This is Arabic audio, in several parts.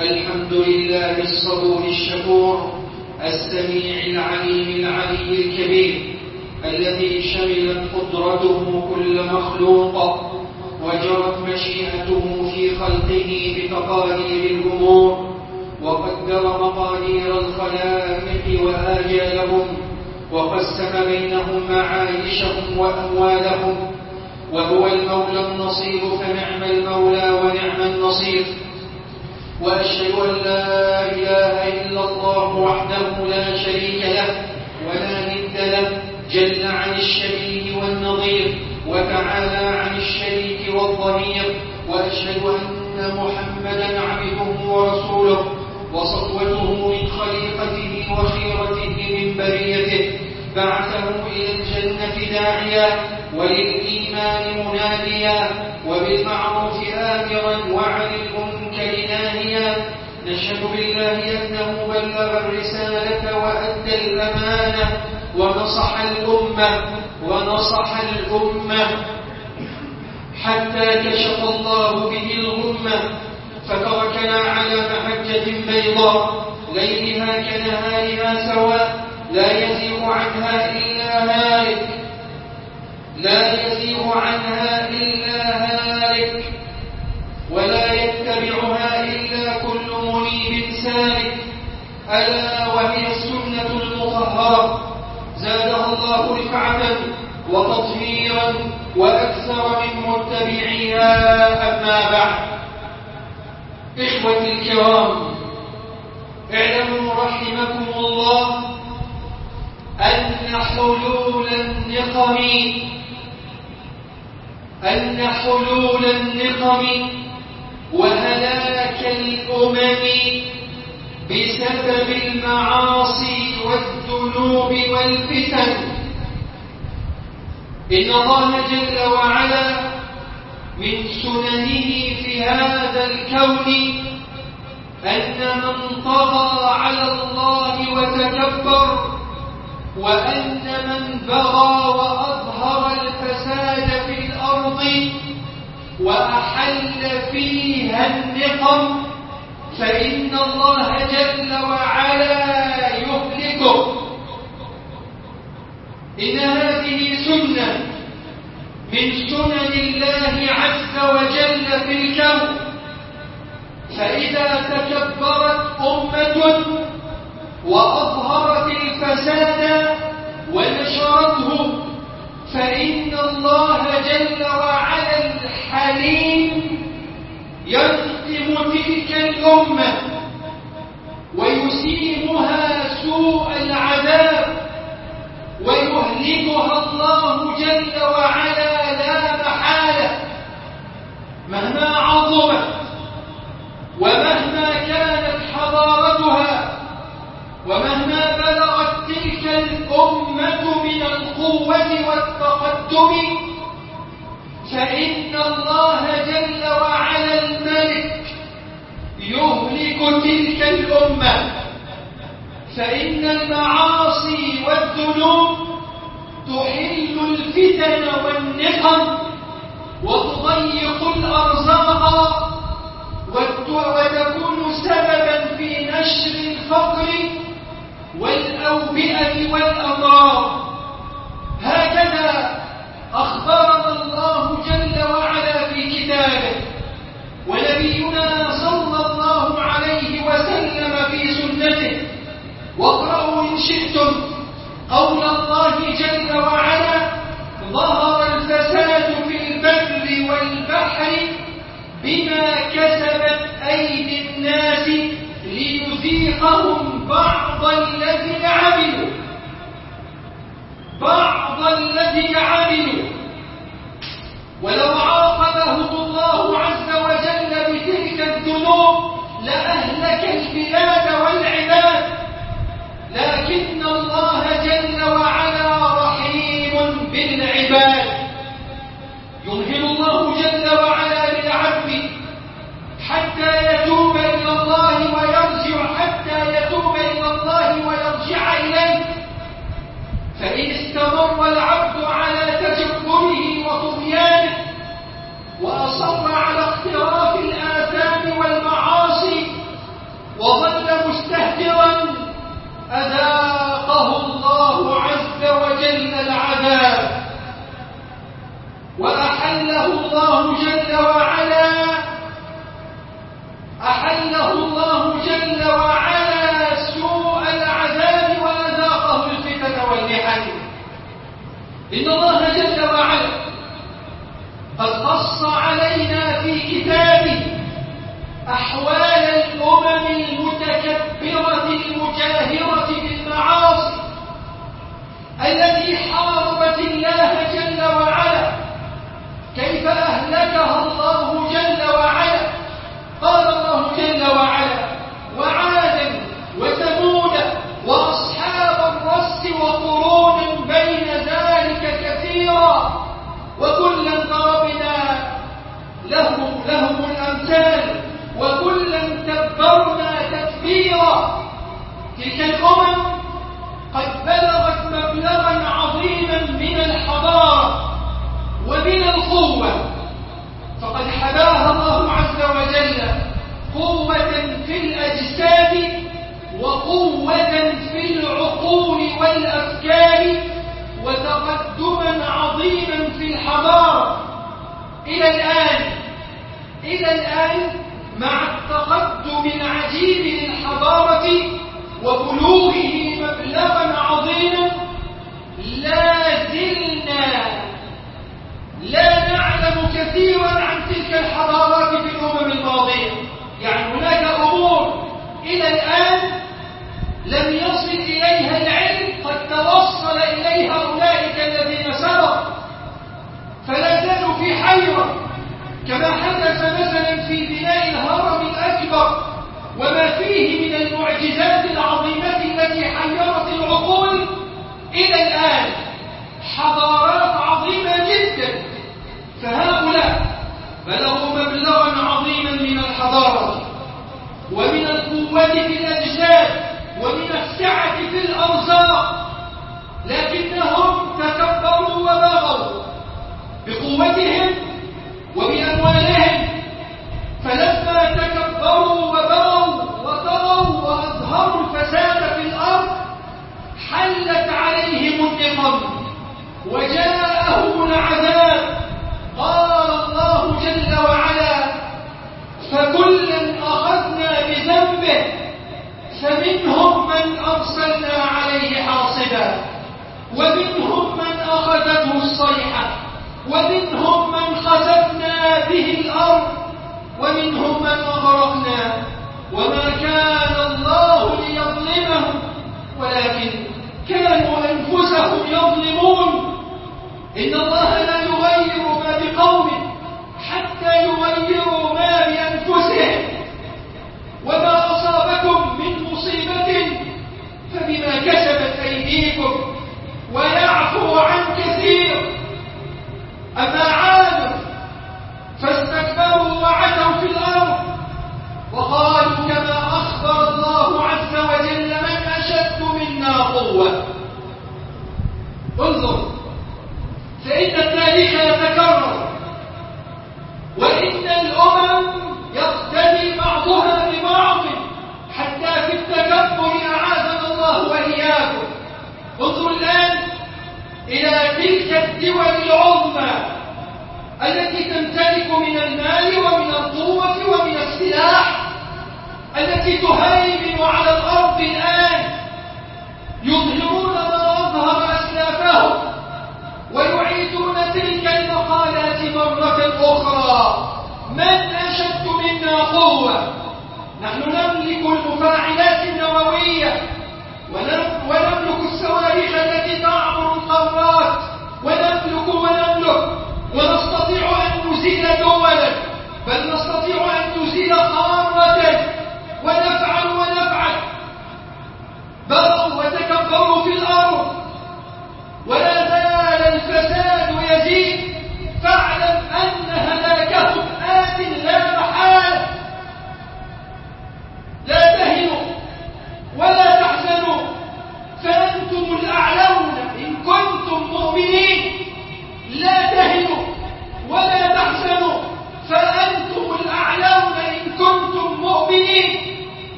الحمد لله الصبور الشكور السميع العليم العلي الكبير الذي شملت قدرته كل مخلوق وجرت مشيئته في خلقه بتقادير الأمور وقدر مقادير الخلائق وآجالهم وقسم بينهم معايشهم وأموالهم وهو المولى النصير فنعم المولى ونعم النصير. وأشهد أن لا إله إلا الله وحده لا شريك له ولا ند له جل عن الشبيه والنظير وتعالى عن الشريك والضمير وأشهد أن محمدا عبده ورسوله وصفوته من خليقته وخيرته من بريته بعثه إلى الجنة داعيا وللإيمان مناديا وبالمعروف آمرا وعن المنكر نشهد بالله أنه بلغ الرسالة وأدى الأمانة ونصح الأمة ونصح الأمة. حتى كشف الله به الغمة فتركنا على محجة بيضاء ليلها كنهارها سواء لا يزيغ عنها إلا هالك. لا يزيغ عنها إلا هالك ولا يتبعها إلا كل منيب سالك ألا وهي السنة المطهرة. زادها الله رفعة وتطهيرا وأكثر من متبعيها أما بعد. إخوتي الكرام اعلموا رحمكم الله أن حلول النقم أن حلول النقم وهلاك الأمم بسبب المعاصي والذنوب والفتن. إن الله جل وعلا من سننه في هذا الكون أن من طغى على الله وتكبر وأن من بغى وأظهر الفساد في الأرض وأحل فيها النقم فإن الله جل وعلا يهلكه. إن هذه سنة من سنن الله عز وجل في الكون فإذا تكبرت أمة وأظهرت الفساد ونشرته فإن الله جل وعلا الحليم ينقم تلك الأمة ويسيمها سوء العذاب ويهلكها الله جل وعلا لا محالة مهما عظمت ومهما كانت حضارتها ومهما بلغت تلك الأمة من القوة والتقدم فإن الله جل وعلا الملك يهلك الأمة فإن المعاصي والذنوب تحل الفتن والنقم وتضيق الأرزاق وتكون سببا في نشر الفقر والأوبئة والأمراض سنته واقرأوا إن شئتم قول الله جل وعلا ظهر الفساد في البر والبحر بما كسبت أيدي الناس ليذيقهم بعض الذي عملوا بعض الذي عملوا. ولو عاقبهم لأهلك البلاد والعباد لكن الله جل وعلا رحيم بالعباد. يمهل الله جل وعلا للعبد حتى يتوب إلى الله ويرجع حتى يتوب إلى الله ويرجع إليه. فإن استمر العبد على تجبره وطغيانه وأصر على اقتراف الآثام والمعاصي وظل مستهترا أذاقه الله عز وجل العذاب وأحله الله جل وعلا أحله الله جل وعلا سوء العذاب وأذاقه الفتن والمحن. إن الله جل وعلا قد قص علينا في كتابه أحوال الأمم المتكبرة المجاهرة بالمعاصي التي حاربت الله جل وعلا. كيف أهلكها الله جل وعلا؟ قال الله جل وعلا الأمم قد بلغت مبلغا عظيما من الحضارة ومن القوة فقد حباها الله عز وجل قوة في الأجساد وقوة في العقول والأفكار وتقدما عظيما في الحضارة. إلى الآن إلى الآن مع وبلوغه مبلغا عظيما لا زلنا لا نعلم كثيرا عن تلك الحضارات في الأمم الماضية. يعني هناك أمور إلى الآن لم يصل إليها العلم قد توصل إليها أولئك الذين سبق. فلا زالوا في حيرة كما حدث مثلا في بناء الهرم الأكبر وما فيه من المعجزات العقول إلى الآن حضارات عظيمة جدا فهؤلاء بلغوا مبلغا عظيما من الحضارة ومن القوة في الأجساد ومن السعة في الأرزاق لكنهم تكبروا وبغوا بقوتهم وبأموالهم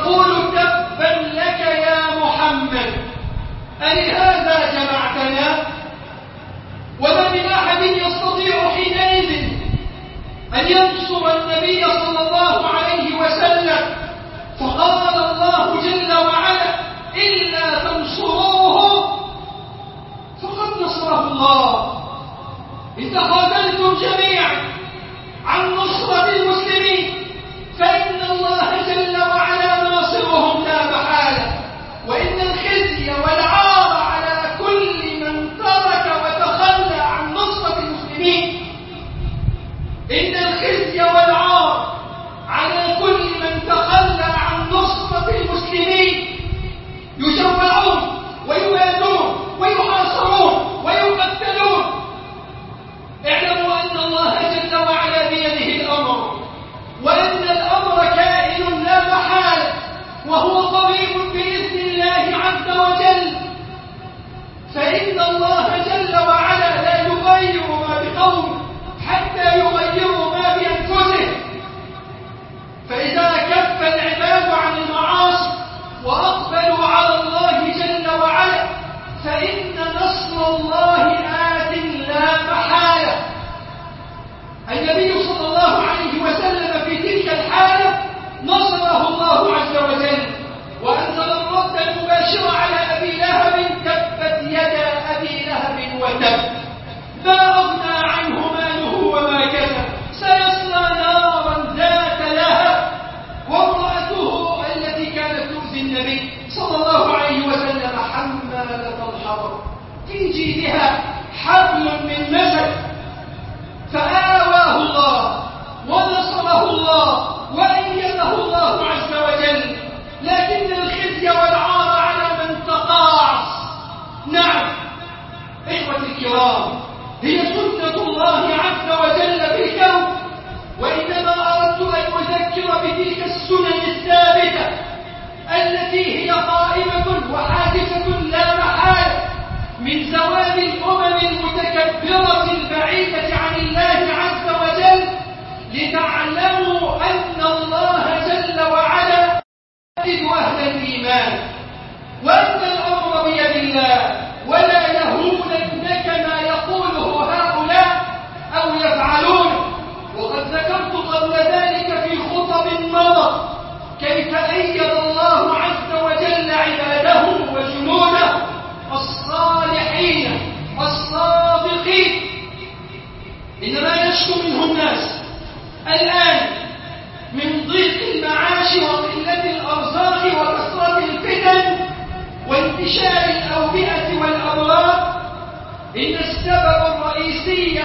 تقول تبا لك يا محمد. ألهذا جمعتنا؟ وما من أحد يستطيع حينئذ أن ينصر النبي صلى الله عليه وسلم. فقال الله جل وعلا إلا تنصروه. فقد نصره الله. إذ تقاتلتم جميعا عن نصرة المسلمين. المتكبرة البعيدة عن الله عز وجل لتعلموا أن الله جل وعلا يجد أهل الإيمان وأن الأمر بيد الله ولا الآن من ضيق المعاش وقلة الأرزاق وكثرة الفتن وانتشار الأوبئة والأمراض إن السبب الرئيسي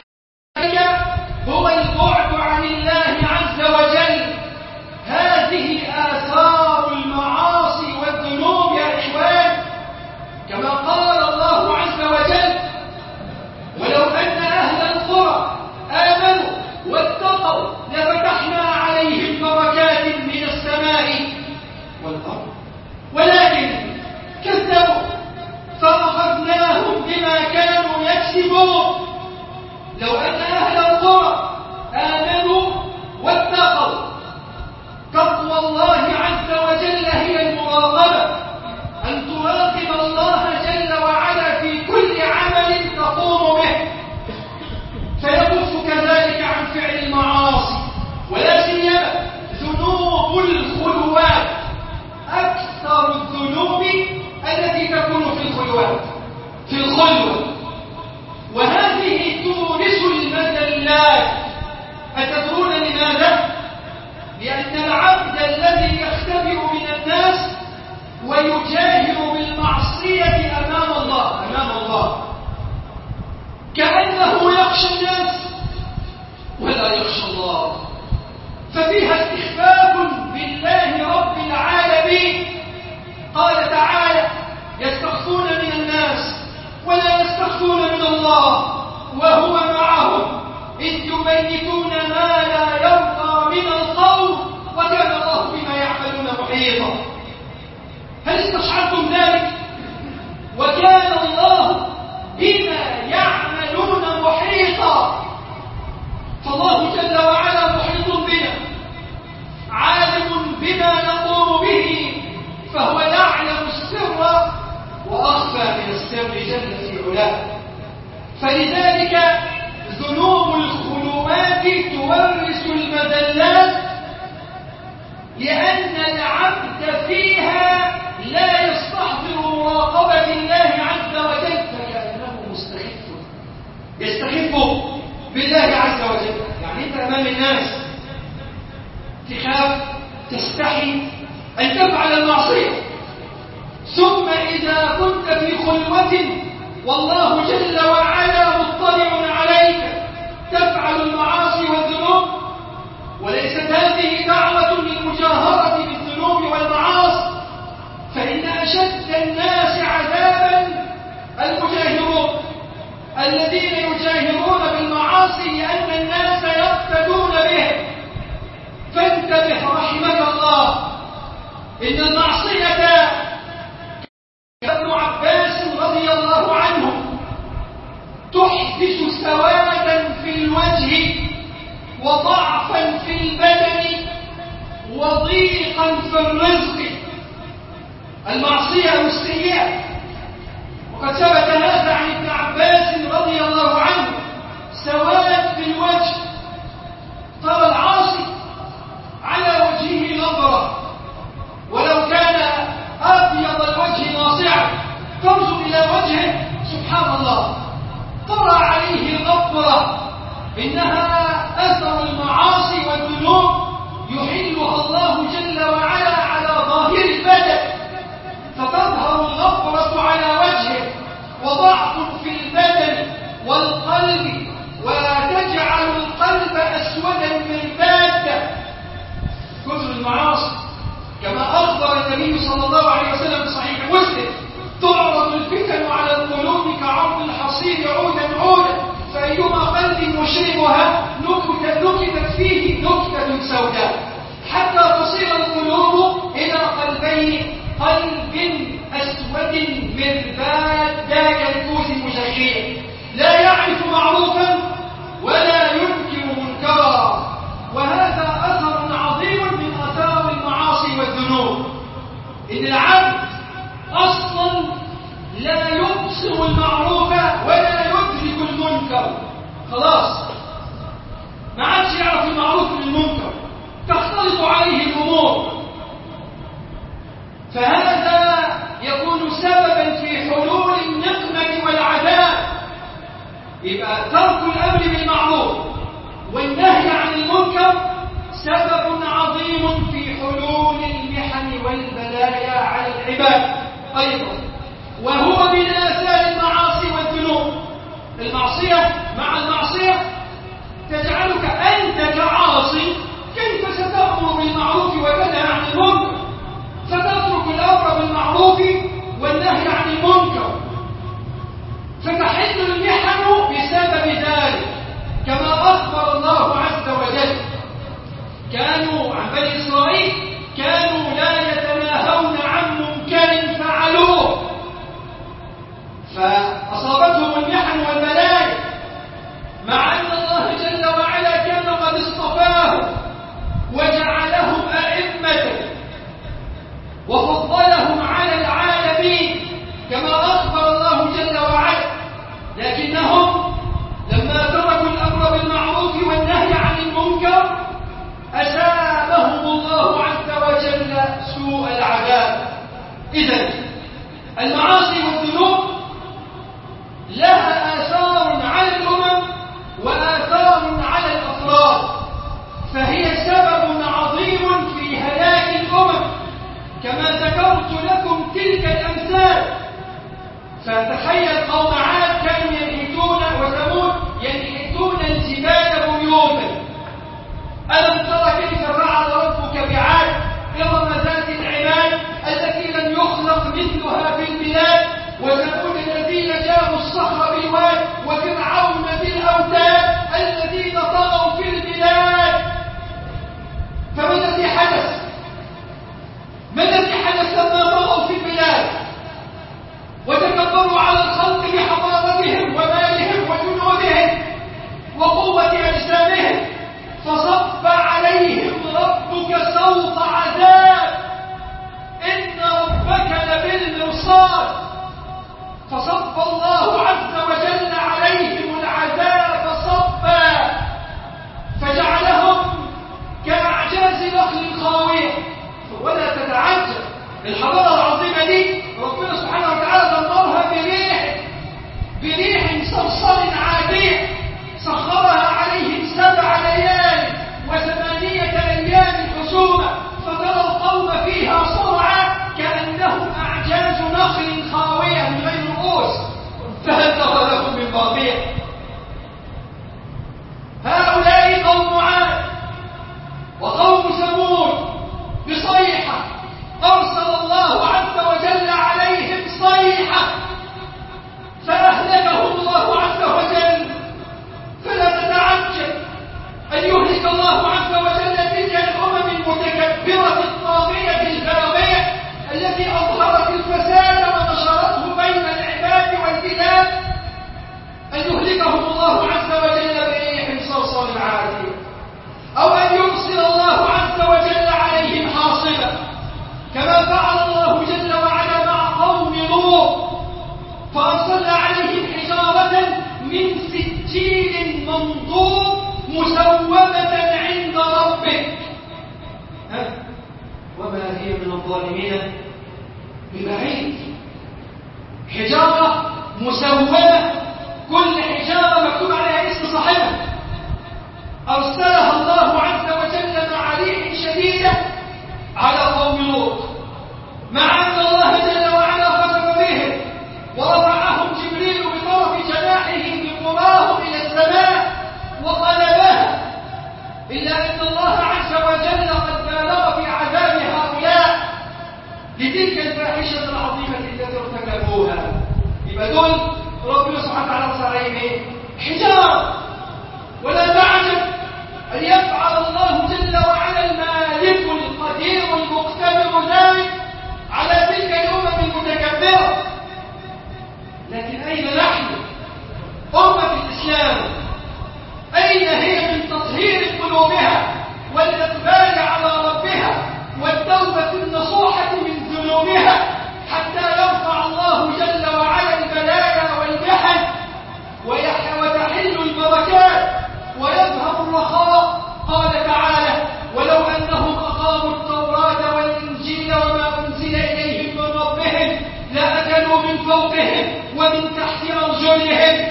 من فوقهم ومن تحت أرجلهم.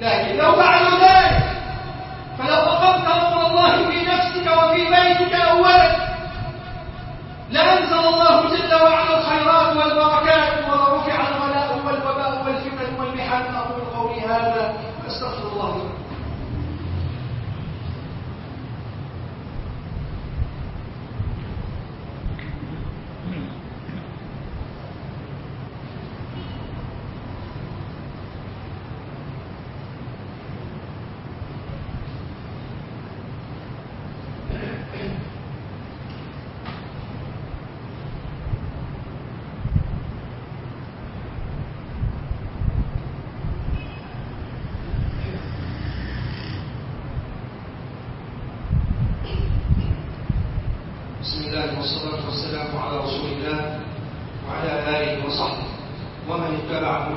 لكن لو فعلوا ذلك فلو أقمت أمر الله في نفسك وفي بيتك أولا لأنزل الله جل وعلا الخيرات والبركات والرحمة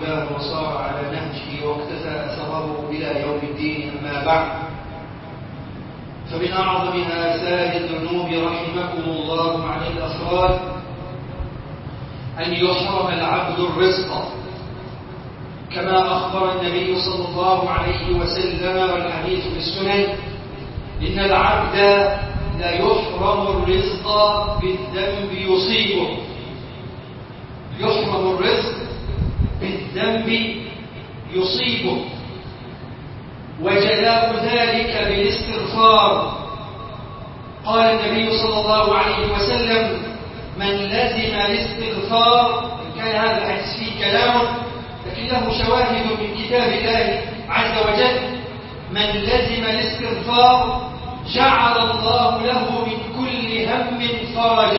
الإمام وصار على نهجه واقتفى أثره إلى يوم الدين أما بعد فمن أعظم آثار الذنوب رحمكم الله عن الأسرار أن يحرم العبد الرزق كما أخبر النبي صلى الله عليه وسلم والحديث في السنن إن العبد لا يحرم الرزق بالذنب يصيبه. يحرم الرزق بالذنب يصيبه وجلاء ذلك بالاستغفار. قال النبي صلى الله عليه وسلم من لزم الاستغفار كان هذا الحديث فيه كلام لكن له شواهد من كتاب الله عز وجل. من لزم الاستغفار جعل الله له من كل هم فرجا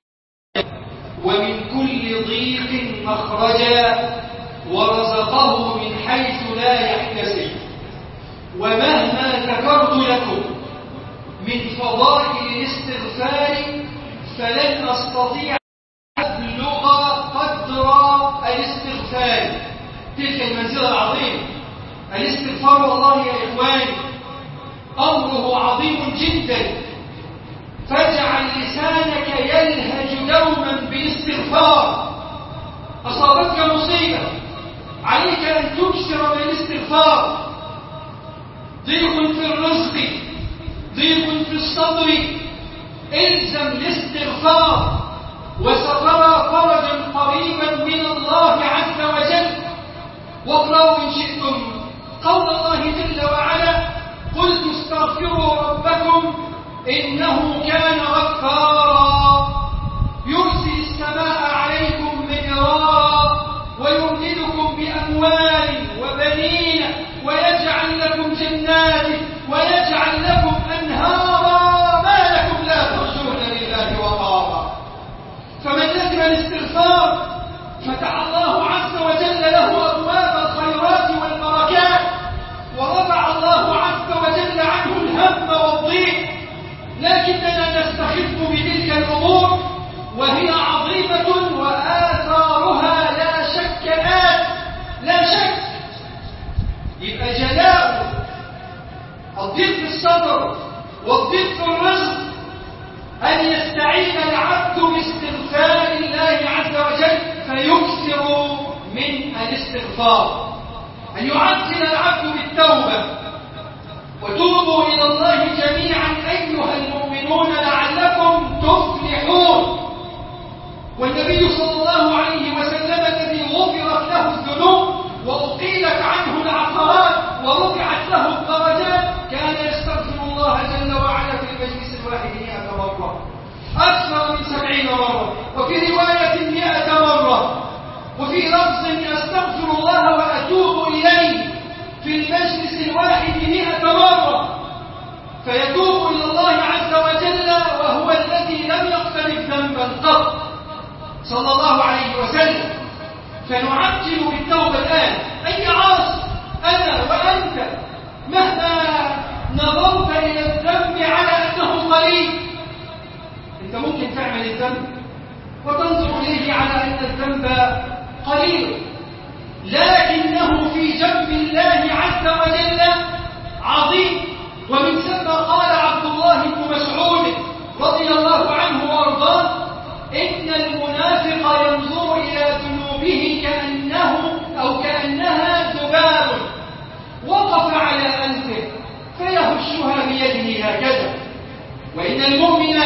ومن كل ضيق مخرجا. ورزقه من حيث لا يحتسب. ومهما ذكرت لكم من فضائل الاستغفار فلن أستطيع أبلغ قدر الاستغفار. تلك المنزلة العظيمة. الاستغفار والله يا إخواني أمره عظيم جدا. فاجعل لسانك يلهج دوما بالاستغفار. أصابتك مصيبة. عليك أن تكثر من الاستغفار ضيق في الرزق ضيق في الصدر إلزم الاستغفار وسترى فرجا قريبا من الله عز وجل. واقرأوا إن شئتم قول الله جل وعلا قلت استغفروا ربكم إنه كان غفارا. بأموال وبنين ويجعل لكم جنات ويجعل لكم أنهارا ما لكم لا ترجون لله وقارا فمن لزم الاستغفار فتح الله عز وجل له أبواب الخيرات والبركات ورفع الله عز وجل عنه الهم والضيق لكننا نستخف بتلك الأمور وهي عظيمة وآثارها لا شك آت لا شك يبقى جلاء الضيق في الصدر والضيق في الرزق أن يستعين العبد باستغفار الله عز وجل فيكثر من الاستغفار أن يعجل العبد بالتوبة وتوبوا إلى الله جميعا أيها المؤمنون لعلكم تفلحون. والنبي صلى الله عليه وسلم الذي غفرت له الذنوب وأقيلت عنه العثرات ورفعت له الدرجات كان يستغفر الله جل وعلا في المجلس الواحد مئة مرة. أكثر من سبعين مرة. وفي رواية مئة مرة وفي لفظ أستغفر الله وأتوب إليه في المجلس الواحد مئة مرة فيتوب إلى الله عز وجل وهو الذي لم يقترف ذنبا قط. صلى الله عليه وسلم. فنعجل بالتوبة الآن. أي عاص أنا وأنت. مهما نظرت إلى الذنب على أنه قليل أنت ممكن تعمل الذنب وتنظر إليه على أن الذنب قليل. لكنه في جنب الله عز وجل عظيم. ومن ثم قال عبد الله بن مسعود رضي الله عنه وارضاه إن المنافق ينظر إلى ذنوبه كأنه أو كأنها ذباب. وقف على أنفه فيهشها بيده هكذا. وإن المؤمن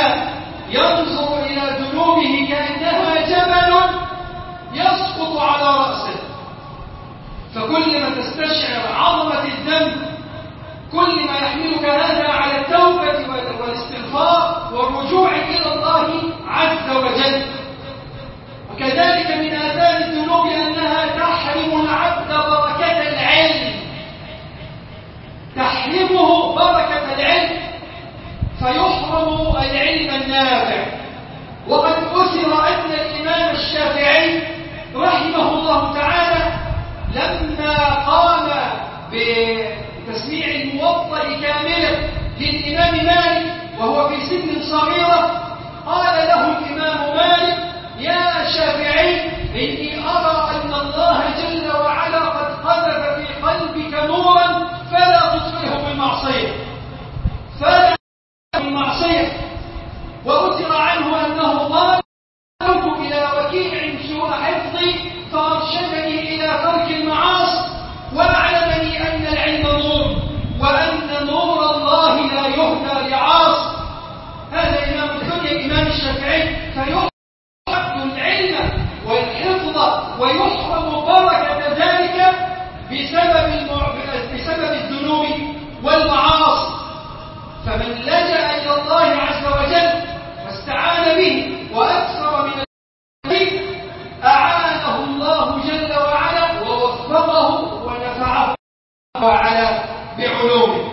ينظر إلى ذنوبه كأنها جبل يسقط على راسه فكلما تستشعر عظمة الذنب كل ما يحملك هذا على التوبة والاستغفار والرجوع إلى الله عز وجل. وكذلك من آثار الذنوب أنها تحرم العبد بركة العلم. تحرمه بركة العلم. فيحرم العلم النافع. وقد أثر أن الإمام الشافعي رحمه الله تعالى لما قام ب تسميع الموطأ كاملا للإمام مالك وهو في سن صغيرة قال له الإمام مالك يا شافعي إني أرى أن الله جل وعلا قد قذف في قلبك نورا فلا تطفئه بالمعصية فلا بالمعصية وأثر عنه أنه قال إلى وكيع سوء حفظي فأرشدني الشافعي فيحرم العلم والحفظ ويحرم بركة ذلك بسبب بسبب الذنوب والمعاصي. فمن لجأ إلى الله عز وجل واستعان به وأكثر من أعانه الله جل وعلا ووفقه ونفعه وعلا بعلومه.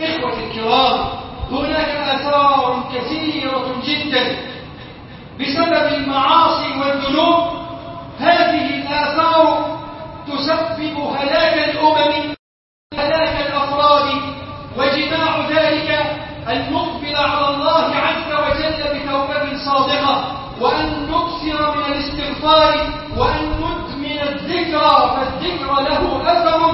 اخوتي الكرام هناك آثار كثيرة جدا بسبب المعاصي والذنوب هذه الآثار تسبب هلاك الأمم هلاك الأفراد وجماع ذلك أن على الله عز وجل بتوبة صادقة. وأن نكثر من الاستغفار وأن ندمن الذكرى فالذكر له أثر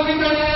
Amen.